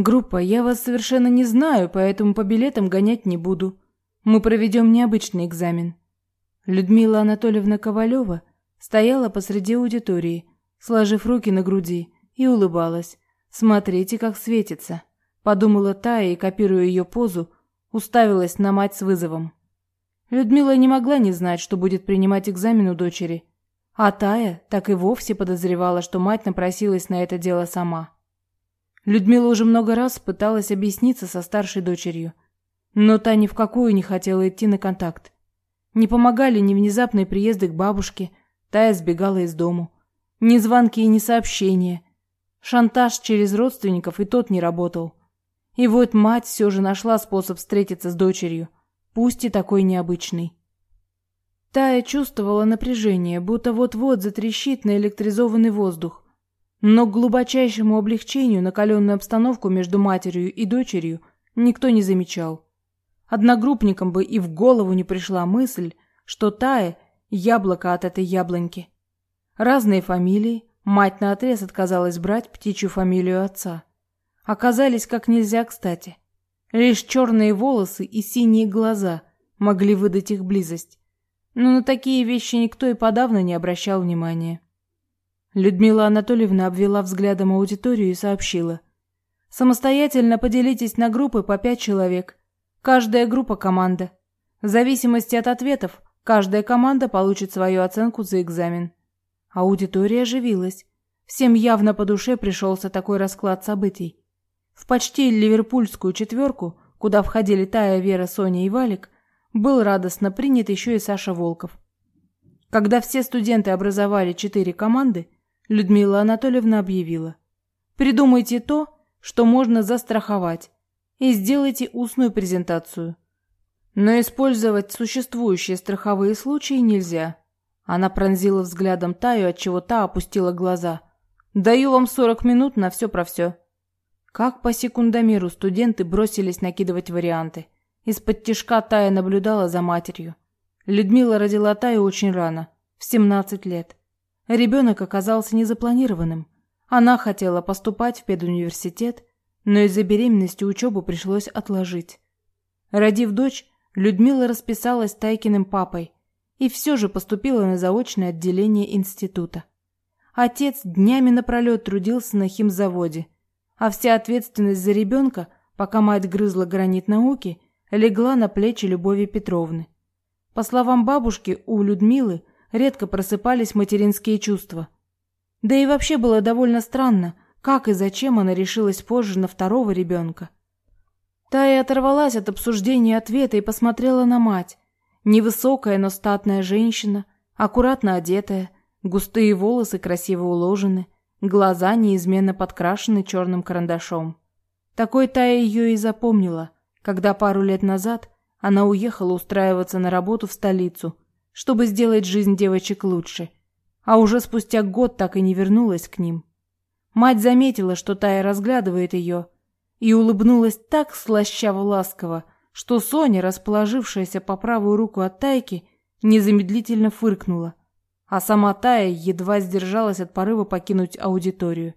Группа, я вас совершенно не знаю, поэтому по билетам гонять не буду. Мы проведем необычный экзамен. Людмила Анатольевна Ковалева стояла посреди аудитории, сложив руки на груди, и улыбалась. Смотрите, как светится, подумала Тая и, копируя ее позу, уставилась на мать с вызовом. Людмила не могла не знать, что будет принимать экзамен у дочери, а Тая так и вовсе подозревала, что мать напросилась на это дело сама. Людмила уже много раз пыталась объясниться со старшей дочерью, но та ни в какую не хотела идти на контакт. Не помогали ни внезапные приезды к бабушке, Тая сбегала из дому, ни звонки и ни сообщения. Шантаж через родственников и тот не работал. И вот мать все же нашла способ встретиться с дочерью, пусть и такой необычный. Тая чувствовала напряжение, будто вот-вот затрещит наэлектризованный воздух. Но к глубочайшему облегчению накаленную обстановку между матерью и дочерью никто не замечал. Одногруппникам бы и в голову не пришла мысль, что Тая – яблоко от этой яблоньки. Разные фамилии, мать наотрез отказалась брать птичью фамилию отца. Оказались как нельзя кстати. Лишь черные волосы и синие глаза могли выдать их близость. Но на такие вещи никто и подавно не обращал внимания. Людмила Анатольевна обвела взглядом аудиторию и сообщила. «Самостоятельно поделитесь на группы по пять человек. Каждая группа – команда. В зависимости от ответов, каждая команда получит свою оценку за экзамен». Аудитория оживилась. Всем явно по душе пришелся такой расклад событий. В почти ливерпульскую четверку, куда входили Тая, Вера, Соня и Валик, был радостно принят еще и Саша Волков. Когда все студенты образовали четыре команды, Людмила Анатольевна объявила. Придумайте то, что можно застраховать, и сделайте устную презентацию. Но использовать существующие страховые случаи нельзя. Она пронзила взглядом Таю, отчего та опустила глаза. Даю вам сорок минут на все про все. Как по секундомеру студенты бросились накидывать варианты. Из-под тишка Тая наблюдала за матерью. Людмила родила Таю очень рано, в 17 лет. Ребенок оказался незапланированным. Она хотела поступать в педуниверситет, но из-за беременности учебу пришлось отложить. Родив дочь, Людмила расписалась Тайкиным папой и все же поступила на заочное отделение института. Отец днями напролет трудился на химзаводе, а вся ответственность за ребенка, пока мать грызла гранит науки, легла на плечи Любови Петровны. По словам бабушки, у Людмилы редко просыпались материнские чувства. Да и вообще было довольно странно, как и зачем она решилась позже на второго ребенка. Тая оторвалась от обсуждения ответа и посмотрела на мать. Невысокая, но статная женщина, аккуратно одетая, густые волосы красиво уложены, глаза неизменно подкрашены черным карандашом. Такой Тая ее и запомнила, когда пару лет назад она уехала устраиваться на работу в столицу – чтобы сделать жизнь девочек лучше, а уже спустя год так и не вернулась к ним. Мать заметила, что Тая разглядывает ее, и улыбнулась так слащаво-ласково, что Соня, расположившаяся по правую руку от Тайки, незамедлительно фыркнула, а сама Тая едва сдержалась от порыва покинуть аудиторию.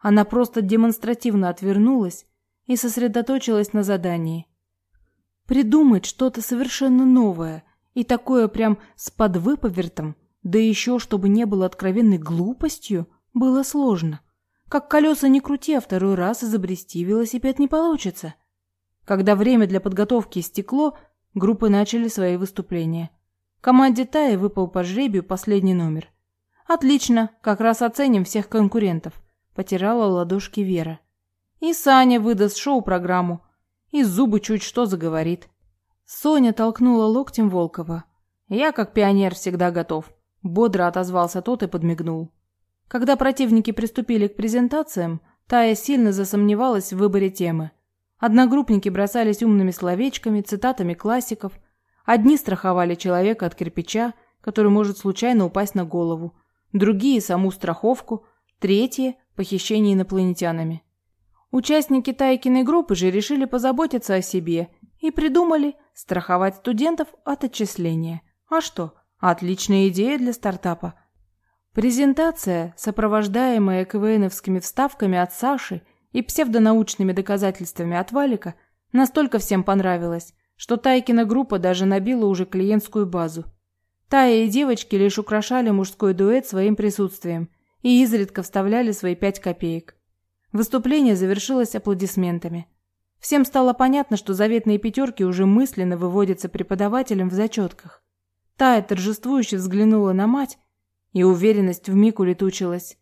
Она просто демонстративно отвернулась и сосредоточилась на задании. Придумать что-то совершенно новое, и такое прям с подвыповертом, да еще чтобы не было откровенной глупостью, было сложно. Как колеса не крути, а второй раз изобрести велосипед не получится. Когда время для подготовки истекло, группы начали свои выступления. Команде Таи выпал по жребию последний номер. «Отлично, как раз оценим всех конкурентов», – потирала ладошки Вера. «И Саня выдаст шоу-программу, и зубы чуть что заговорит». Соня толкнула локтем Волкова. «Я, как пионер, всегда готов», – бодро отозвался тот и подмигнул. Когда противники приступили к презентациям, Тая сильно засомневалась в выборе темы. Одногруппники бросались умными словечками, цитатами классиков. Одни страховали человека от кирпича, который может случайно упасть на голову. Другие – саму страховку. Третьи – похищение инопланетянами. Участники Тайкиной группы же решили позаботиться о себе и придумали страховать студентов от отчисления. А что? Отличная идея для стартапа. Презентация, сопровождаемая КВНовскими вставками от Саши и псевдонаучными доказательствами от Валика настолько всем понравилось, что Тайкина группа даже набила уже клиентскую базу. Тая и девочки лишь украшали мужской дуэт своим присутствием и изредка вставляли свои пять копеек. Выступление завершилось аплодисментами. Всем стало понятно, что заветные пятерки уже мысленно выводятся преподавателем в зачетках. Тая торжествующе взглянула на мать, и уверенность вмиг улетучилась.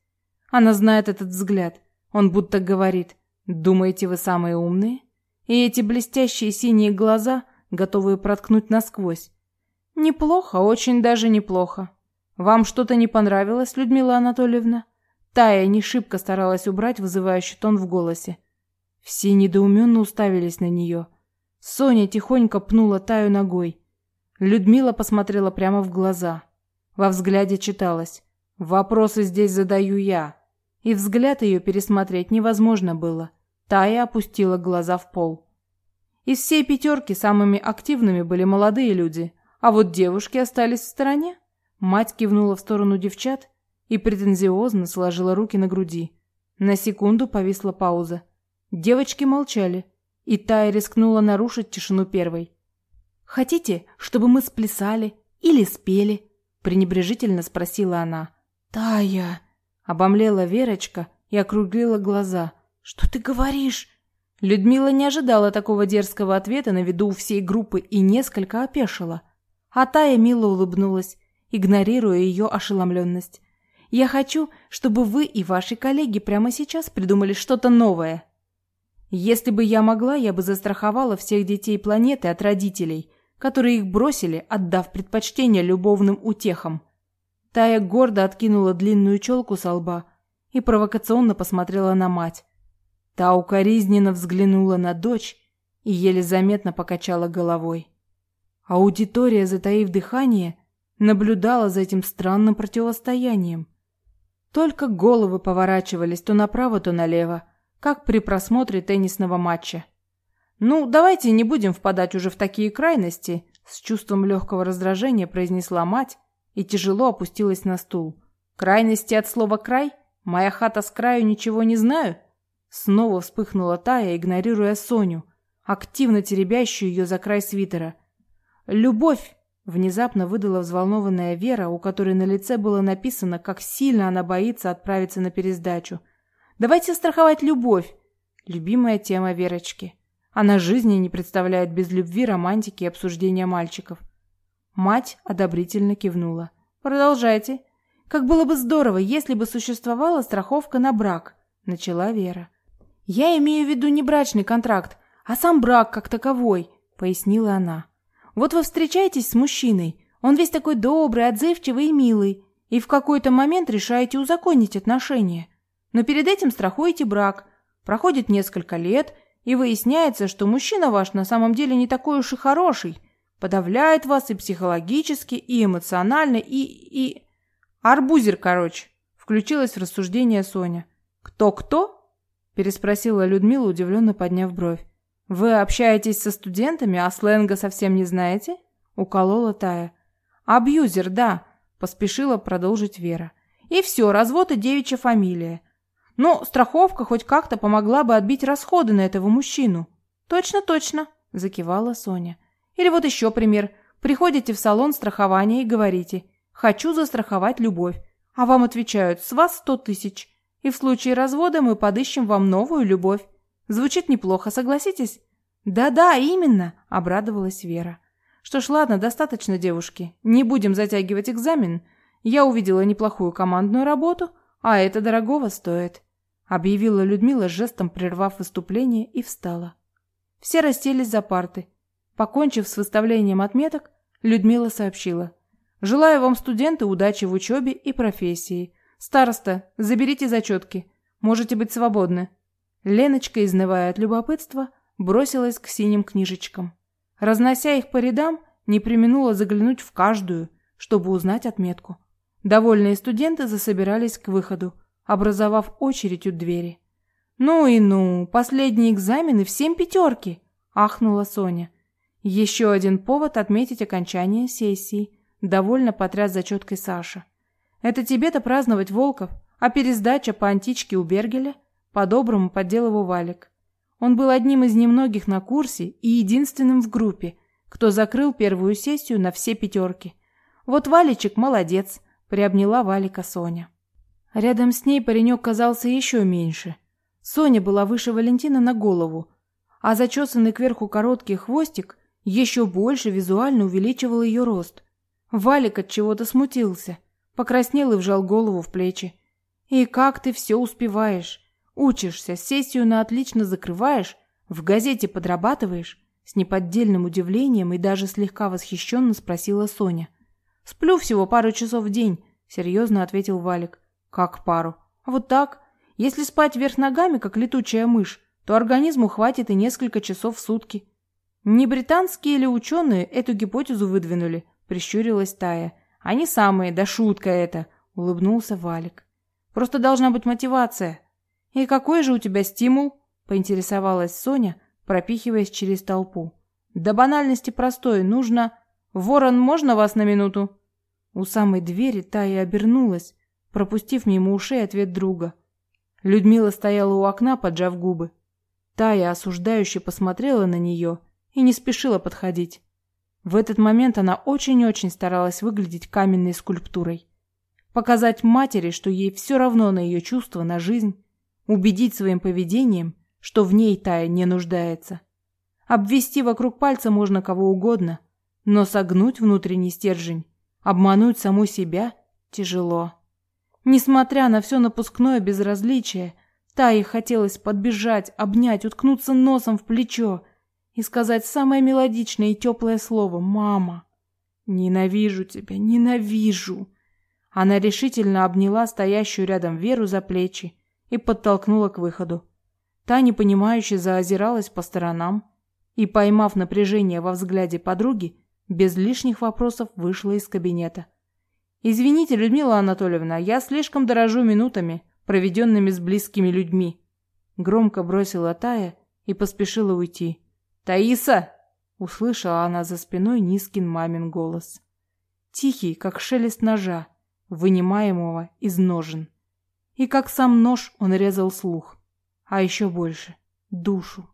Она знает этот взгляд. Он будто говорит «Думаете, вы самые умные?» И эти блестящие синие глаза, готовые проткнуть насквозь. Неплохо, очень даже неплохо. Вам что-то не понравилось, Людмила Анатольевна? Тая не шибко старалась убрать вызывающий тон в голосе. Все недоуменно уставились на нее. Соня тихонько пнула Таю ногой. Людмила посмотрела прямо в глаза. Во взгляде читалось «Вопросы здесь задаю я». И взгляд ее пересмотреть невозможно было. Тая опустила глаза в пол. Из всей пятерки самыми активными были молодые люди, а вот девушки остались в стороне. Мать кивнула в сторону девчат и претензиозно сложила руки на груди. На секунду повисла пауза. Девочки молчали, и Тая рискнула нарушить тишину первой. «Хотите, чтобы мы сплясали или спели?» – пренебрежительно спросила она. «Тая!» – обомлела Верочка и округлила глаза. «Что ты говоришь?» Людмила не ожидала такого дерзкого ответа на виду у всей группы и несколько опешила. А Тая мило улыбнулась, игнорируя ее ошеломленность. «Я хочу, чтобы вы и ваши коллеги прямо сейчас придумали что-то новое. Если бы я могла, я бы застраховала всех детей планеты от родителей, которые их бросили, отдав предпочтение любовным утехам. Тая гордо откинула длинную челку со лба и провокационно посмотрела на мать. Та укоризненно взглянула на дочь и еле заметно покачала головой. Аудитория, затаив дыхание, наблюдала за этим странным противостоянием. Только головы поворачивались то направо, то налево, как при просмотре теннисного матча. «Ну, давайте не будем впадать уже в такие крайности», с чувством легкого раздражения произнесла мать и тяжело опустилась на стул. «Крайности от слова «край»? Моя хата с краю ничего не знаю?» Снова вспыхнула Тая, игнорируя Соню, активно теребящую ее за край свитера. «Любовь!» — внезапно выдала взволнованная Вера, у которой на лице было написано, как сильно она боится отправиться на пересдачу. Давайте страховать любовь. Любимая тема Верочки. Она жизни не представляет без любви, романтики и обсуждения мальчиков. Мать одобрительно кивнула. Продолжайте. Как было бы здорово, если бы существовала страховка на брак, начала Вера. Я имею в виду не брачный контракт, а сам брак как таковой, пояснила она. Вот вы встречаетесь с мужчиной, он весь такой добрый, отзывчивый и милый, и в какой-то момент решаете узаконить отношения. Но перед этим страхуете брак. Проходит несколько лет, и выясняется, что мужчина ваш на самом деле не такой уж и хороший. Подавляет вас и психологически, и эмоционально, и... и... Арбузер, короче. Включилась в рассуждение Соня. «Кто-кто?» – переспросила Людмила, удивленно подняв бровь. «Вы общаетесь со студентами, а сленга совсем не знаете?» – уколола Тая. «Абьюзер, да», – поспешила продолжить Вера. «И все, развод и девичья фамилия. Но страховка хоть как-то помогла бы отбить расходы на этого мужчину. Точно, точно, закивала Соня. Или вот еще пример. Приходите в салон страхования и говорите: "Хочу застраховать любовь". А вам отвечают: "С вас сто тысяч, и в случае развода мы подыщем вам новую любовь". Звучит неплохо, согласитесь? Да-да, именно, обрадовалась Вера. Что ж, ладно, достаточно, девушки. Не будем затягивать экзамен. Я увидела неплохую командную работу, а это дорогого стоит объявила Людмила, жестом прервав выступление, и встала. Все расселись за парты. Покончив с выставлением отметок, Людмила сообщила: "Желаю вам, студенты, удачи в учебе и профессии. Староста, заберите зачетки. Можете быть свободны". Леночка, изнывая от любопытства, бросилась к синим книжечкам. Разнося их по рядам, не преминула заглянуть в каждую, чтобы узнать отметку. Довольные студенты засобирались к выходу образовав очередь у двери. «Ну и ну, последние экзамены в семь пятерки!» – ахнула Соня. «Еще один повод отметить окончание сессии», – довольно потряс зачеткой Саша. «Это тебе-то праздновать Волков, а пересдача по античке у Бергеля?» – По-доброму поддел его Валик. Он был одним из немногих на курсе и единственным в группе, кто закрыл первую сессию на все пятерки. Вот Валичек молодец, приобняла Валика Соня. Рядом с ней паренек казался еще меньше. Соня была выше Валентина на голову, а зачесанный кверху короткий хвостик еще больше визуально увеличивал ее рост. Валик от чего-то смутился, покраснел и вжал голову в плечи. И как ты все успеваешь? Учишься, сессию на отлично закрываешь, в газете подрабатываешь? С неподдельным удивлением и даже слегка восхищенно спросила Соня. Сплю всего пару часов в день, серьезно ответил Валик. Как пару? Вот так. Если спать вверх ногами, как летучая мышь, то организму хватит и несколько часов в сутки. Не британские ли ученые эту гипотезу выдвинули? Прищурилась Тая. Они самые, да шутка это, улыбнулся Валик. Просто должна быть мотивация. И какой же у тебя стимул? Поинтересовалась Соня, пропихиваясь через толпу. Да банальности простой, нужно... Ворон, можно вас на минуту? У самой двери Тая обернулась, пропустив мимо ушей ответ друга. Людмила стояла у окна, поджав губы. Тая осуждающе посмотрела на нее и не спешила подходить. В этот момент она очень-очень старалась выглядеть каменной скульптурой. Показать матери, что ей все равно на ее чувства, на жизнь. Убедить своим поведением, что в ней Тая не нуждается. Обвести вокруг пальца можно кого угодно, но согнуть внутренний стержень, обмануть саму себя тяжело. Несмотря на все напускное безразличие, Тае хотелось подбежать, обнять, уткнуться носом в плечо и сказать самое мелодичное и теплое слово «мама». «Ненавижу тебя, ненавижу!» Она решительно обняла стоящую рядом Веру за плечи и подтолкнула к выходу. Та, непонимающе, заозиралась по сторонам и, поймав напряжение во взгляде подруги, без лишних вопросов вышла из кабинета. «Извините, Людмила Анатольевна, я слишком дорожу минутами, проведенными с близкими людьми», громко бросила Тая и поспешила уйти. «Таиса!» — услышала она за спиной низкий мамин голос. Тихий, как шелест ножа, вынимаемого из ножен. И как сам нож он резал слух а еще больше – душу.